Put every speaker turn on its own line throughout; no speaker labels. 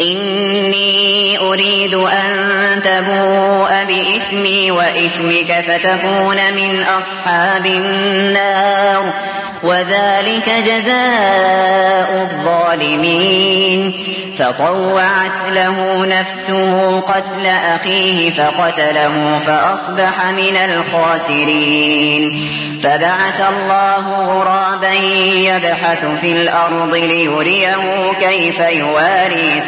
إني أريد أن تبوء بإثمي وإثمك فتكون من أصحاب النار وذلك جزاء الظالمين. فطوعت له نفسه قتل أخيه فقتله فأصبح من الخاسرين. فبعث الله غرابا يبحث في الأرض ليريه كيف يواري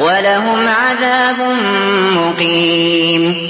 ولهم عذاب مقيم.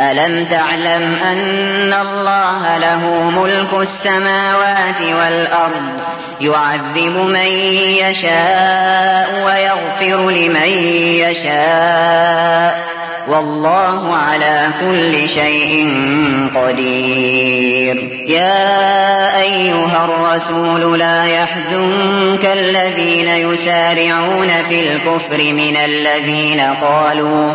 ألم تعلم أن الله له ملك السماوات والأرض يعذب من يشاء ويغفر لمن يشاء والله على كل شيء قدير. يا أيها الرسول لا يحزنك الذين يسارعون في الكفر من الذين قالوا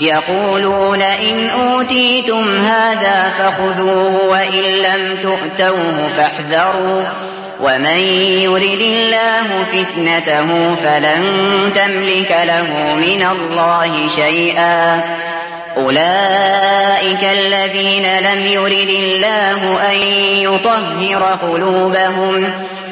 يقولون إن أوتيتم هذا فخذوه وإن لم تؤتوه فاحذروا ومن يرد الله فتنته فلن تملك له من الله شيئا. أولئك الذين لم يرد الله أن يطهر قلوبهم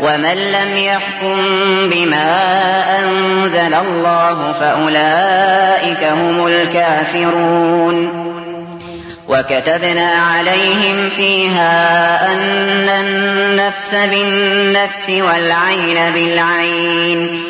ومن لم يحكم بما أنزل الله فأولئك هم الكافرون. وكتبنا عليهم فيها أن النفس بالنفس والعين بالعين.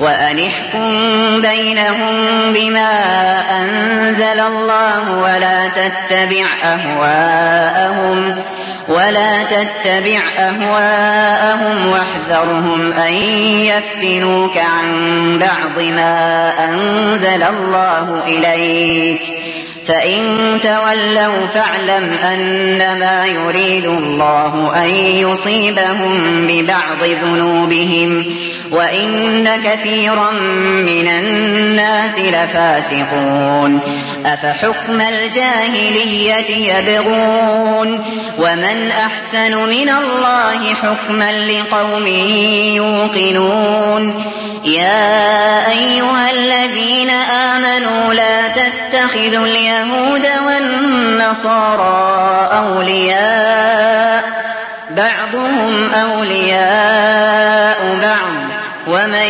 وأنحكم بينهم بما أنزل الله ولا تتبع أهواءهم ولا تتبع أهواءهم واحذرهم أن يفتنوك عن بعض ما أنزل الله إليك فإن تولوا فاعلم أنما يريد الله أن يصيبهم ببعض ذنوبهم وإن كثيرا من الناس لفاسقون أفحكم الجاهلية يبغون ومن أحسن من الله حكما لقوم يوقنون يا أيها الذين آمنوا لا تتخذوا اليهود والنصارى أولياء بعضهم أولياء بعض. ومن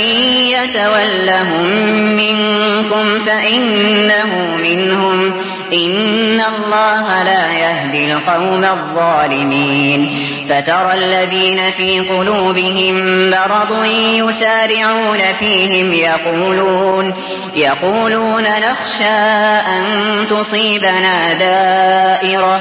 يتولهم منكم فإنه منهم. إن الله لا يهدي القوم الظالمين فترى الذين في قلوبهم مرض يسارعون فيهم يقولون يقولون نخشى أن تصيبنا دائرة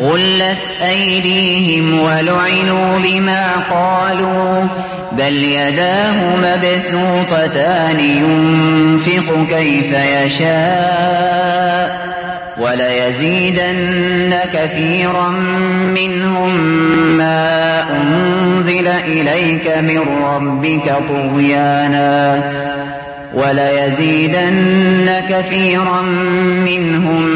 غلت أيديهم ولعنوا بما قالوا بل يداه مبسوطتان ينفق كيف يشاء وليزيدن كثيرا منهم ما أنزل إليك من ربك طغيانا وليزيدن كثيرا منهم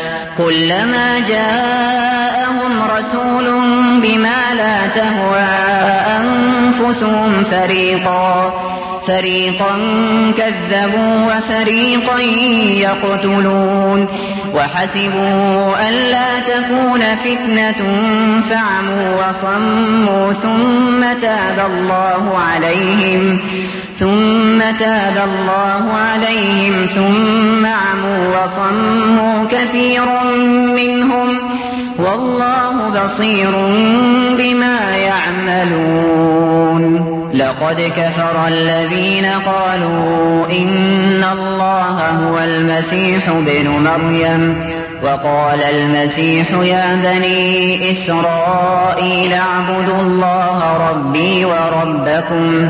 كلما جاءهم رسول بما لا تهوى أنفسهم فريقا فريقا كذبوا وفريقا يقتلون. وحسبوا ألا تكون فتنة فعموا وصموا ثم تاب الله عليهم. ثم تاب الله عليهم ثم عموا وصموا كثير منهم والله بصير بما يعملون. لقد كفر الذين قالوا إن الله هو المسيح ابن مريم وقال المسيح يا بني إسرائيل اعبدوا الله ربي وربكم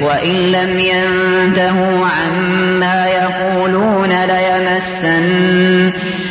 وإن لم ينتهوا عما يقولون ليمسن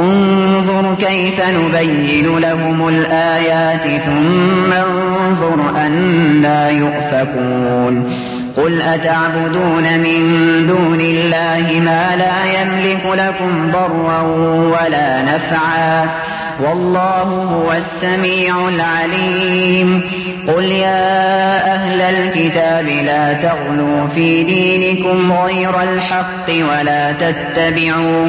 انظر كيف نبين لهم الآيات ثم انظر أنا يؤفكون. قل أتعبدون من دون الله ما لا يملك لكم ضرا ولا نفعا. والله هو السميع العليم. قل يا أهل الكتاب لا تغلوا في دينكم غير الحق ولا تتبعوا.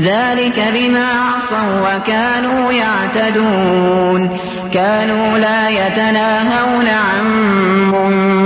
ذلك بما عصوا وكانوا يعتدون كانوا لا يتناهون عن